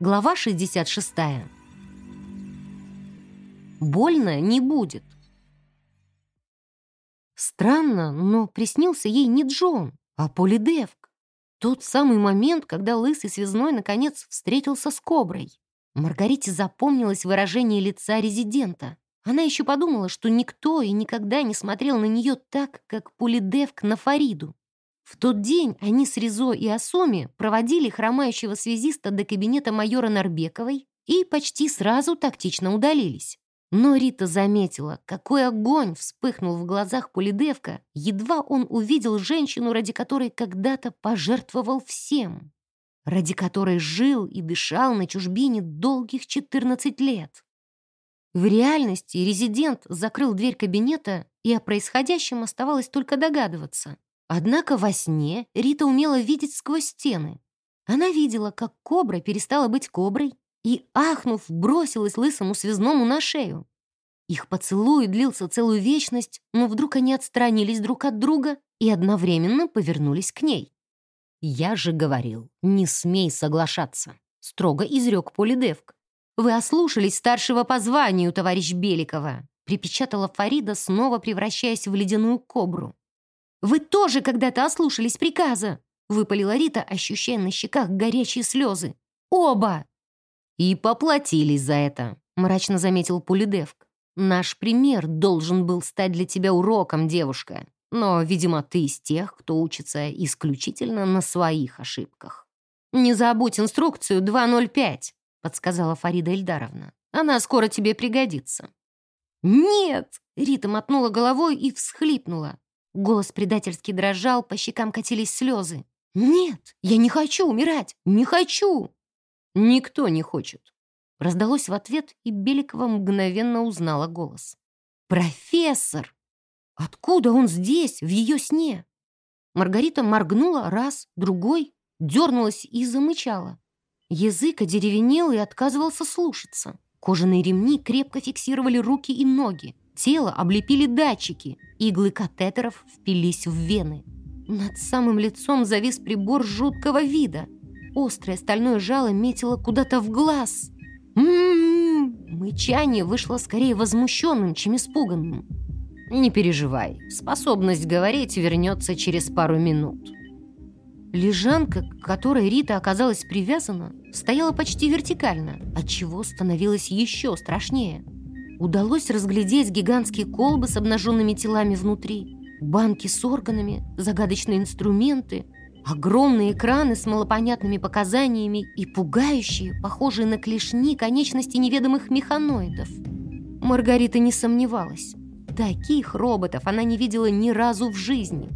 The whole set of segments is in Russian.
Глава 66. Больно не будет. Странно, но приснился ей не Джон, а Полидевк. Тот самый момент, когда лысый связной наконец встретился с коброй. Маргарите запомнилось выражение лица резидента. Она еще подумала, что никто и никогда не смотрел на нее так, как Полидевк на Фариду. В тот день они с Ризо и Асоми проводили хромающего связиста до кабинета майора Нарбековой и почти сразу тактично удалились. Но Рита заметила, какой огонь вспыхнул в глазах Полидевка, едва он увидел женщину, ради которой когда-то пожертвовал всем, ради которой жил и дышал на чужбине долгих 14 лет. В реальности резидент закрыл дверь кабинета, и о происходящем оставалось только догадываться. Однако во сне Рита умела видеть сквозь стены. Она видела, как кобра перестала быть коброй и, ахнув, бросилась лысому связному на шею. Их поцелуй длился целую вечность, но вдруг они отстранились друг от друга и одновременно повернулись к ней. «Я же говорил, не смей соглашаться», — строго изрек Полидевк. «Вы ослушались старшего по званию, товарищ Беликова», — припечатала Фарида, снова превращаясь в ледяную кобру. Вы тоже когда-то ослушались приказа!» — выпалила Рита, ощущая на щеках горячие слезы. «Оба!» «И поплатились за это», — мрачно заметил Полидевк. «Наш пример должен был стать для тебя уроком, девушка. Но, видимо, ты из тех, кто учится исключительно на своих ошибках». «Не забудь инструкцию 2.05», — подсказала Фарида Эльдаровна. «Она скоро тебе пригодится». «Нет!» — Рита мотнула головой и всхлипнула. Голос предательски дрожал, по щекам катились слезы. «Нет, я не хочу умирать! Не хочу!» «Никто не хочет!» Раздалось в ответ, и Беликова мгновенно узнала голос. «Профессор! Откуда он здесь, в ее сне?» Маргарита моргнула раз, другой, дернулась и замычала. Язык одеревенел и отказывался слушаться. Кожаные ремни крепко фиксировали руки и ноги. Тело облепили датчики, иглы катетеров впились в вены. Над самым лицом завис прибор жуткого вида. Острое стальное жало метило куда-то в глаз. «М-м-м!» Мычание вышло скорее возмущенным, чем испуганным. «Не переживай, способность говорить вернется через пару минут». Лежанка, к которой Рита оказалась привязана, стояла почти вертикально, отчего становилось еще страшнее – удалось разглядеть гигантские колбы с обнаженными телами внутри, банки с органами, загадочные инструменты, огромные экраны с малопонятными показаниями и пугающие, похожие на клешни, конечности неведомых механоидов. Маргарита не сомневалась. Таких роботов она не видела ни разу в жизни.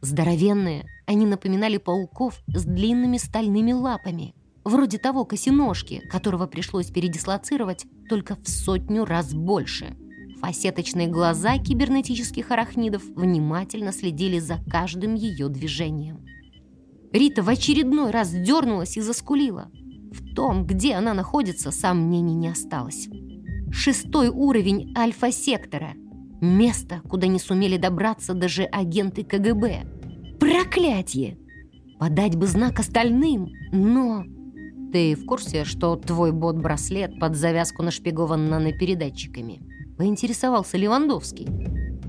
Здоровенные, они напоминали пауков с длинными стальными лапами – вроде того косиножки, которого пришлось передислоцировать только в сотню раз больше. Фасеточные глаза кибернетических арахнидов внимательно следили за каждым ее движением. Рита в очередной раз дернулась и заскулила. В том, где она находится, сомнений не осталось. Шестой уровень альфа-сектора. Место, куда не сумели добраться даже агенты КГБ. Проклятие! Подать бы знак остальным, но... Ты в курсе, что твой бот-браслет под завязку нашпигован нанопередатчиками? Поинтересовался Левандовский.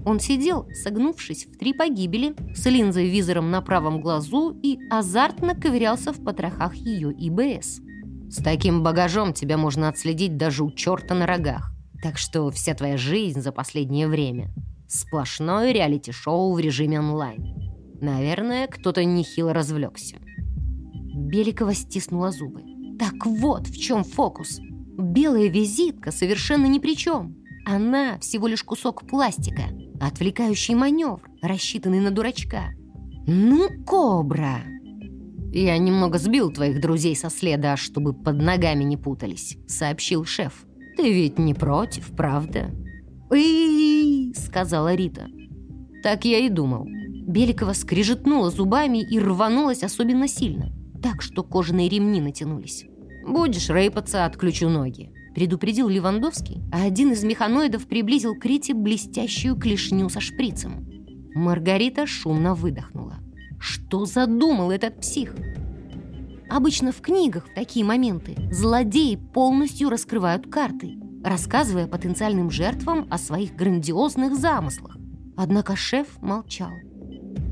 Он сидел, согнувшись в три погибели, с линзой-визором на правом глазу и азартно ковырялся в потрохах ее ИБС. С таким багажом тебя можно отследить даже у черта на рогах. Так что вся твоя жизнь за последнее время — сплошное реалити-шоу в режиме онлайн. Наверное, кто-то нехило развлекся. Беликова стиснула зубы. Так вот в чем фокус. Белая визитка совершенно ни при чем. Она всего лишь кусок пластика, отвлекающий маневр, рассчитанный на дурачка. Ну, кобра! Я немного сбил твоих друзей со следа, чтобы под ногами не путались, сообщил шеф. Ты ведь не против, правда? «Эй!» — сказала Рита. Так я и думал. Беликова скрежетнула зубами и рванулась особенно сильно так, что кожаные ремни натянулись. «Будешь рейпаться, отключу ноги», — предупредил Левандовский, а один из механоидов приблизил к Рите блестящую клешню со шприцем. Маргарита шумно выдохнула. «Что задумал этот псих?» Обычно в книгах в такие моменты злодеи полностью раскрывают карты, рассказывая потенциальным жертвам о своих грандиозных замыслах. Однако шеф молчал.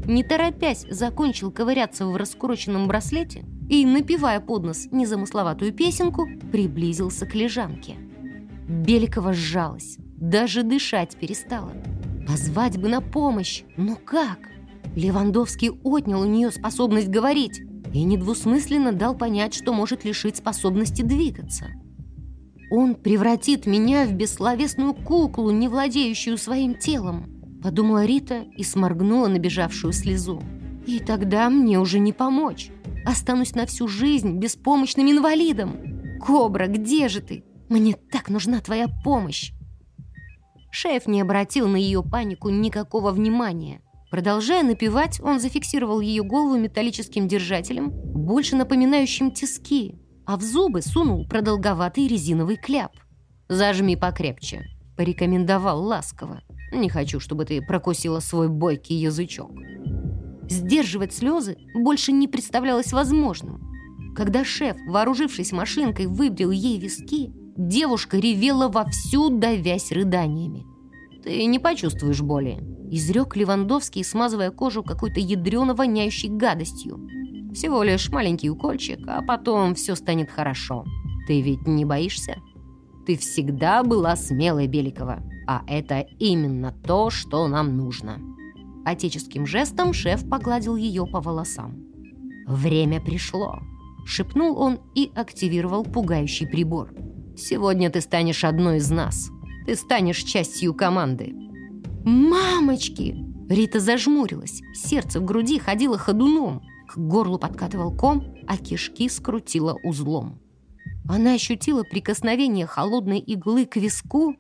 Не торопясь, закончил ковыряться в раскуроченном браслете и, напевая под нос незамысловатую песенку, приблизился к лежанке. Беликова сжалась, даже дышать перестала. Позвать бы на помощь, но как? Левандовский отнял у нее способность говорить и недвусмысленно дал понять, что может лишить способности двигаться. Он превратит меня в бессловесную куклу, не владеющую своим телом, подумала Рита и сморгнула набежавшую слезу. И тогда мне уже не помочь. Останусь на всю жизнь беспомощным инвалидом. Кобра, где же ты? Мне так нужна твоя помощь. Шеф не обратил на ее панику никакого внимания. Продолжая напевать, он зафиксировал ее голову металлическим держателем, больше напоминающим тиски, а в зубы сунул продолговатый резиновый кляп. «Зажми покрепче», — порекомендовал ласково. «Не хочу, чтобы ты прокусила свой бойкий язычок». Сдерживать слезы больше не представлялось возможным. Когда шеф, вооружившись машинкой, выбрил ей виски, девушка ревела вовсю, давясь рыданиями. «Ты не почувствуешь боли», — изрек Левандовский, смазывая кожу какой-то ядрено воняющей гадостью. «Всего лишь маленький укольчик, а потом все станет хорошо. Ты ведь не боишься? Ты всегда была смелой, Беликова, а это именно то, что нам нужно». Отеческим жестом шеф погладил ее по волосам. «Время пришло», — шепнул он и активировал пугающий прибор. «Сегодня ты станешь одной из нас. Ты станешь частью команды». «Мамочки!» Рита зажмурилась, сердце в груди ходило ходуном, к горлу подкатывал ком, а кишки скрутило узлом. Она ощутила прикосновение холодной иглы к виску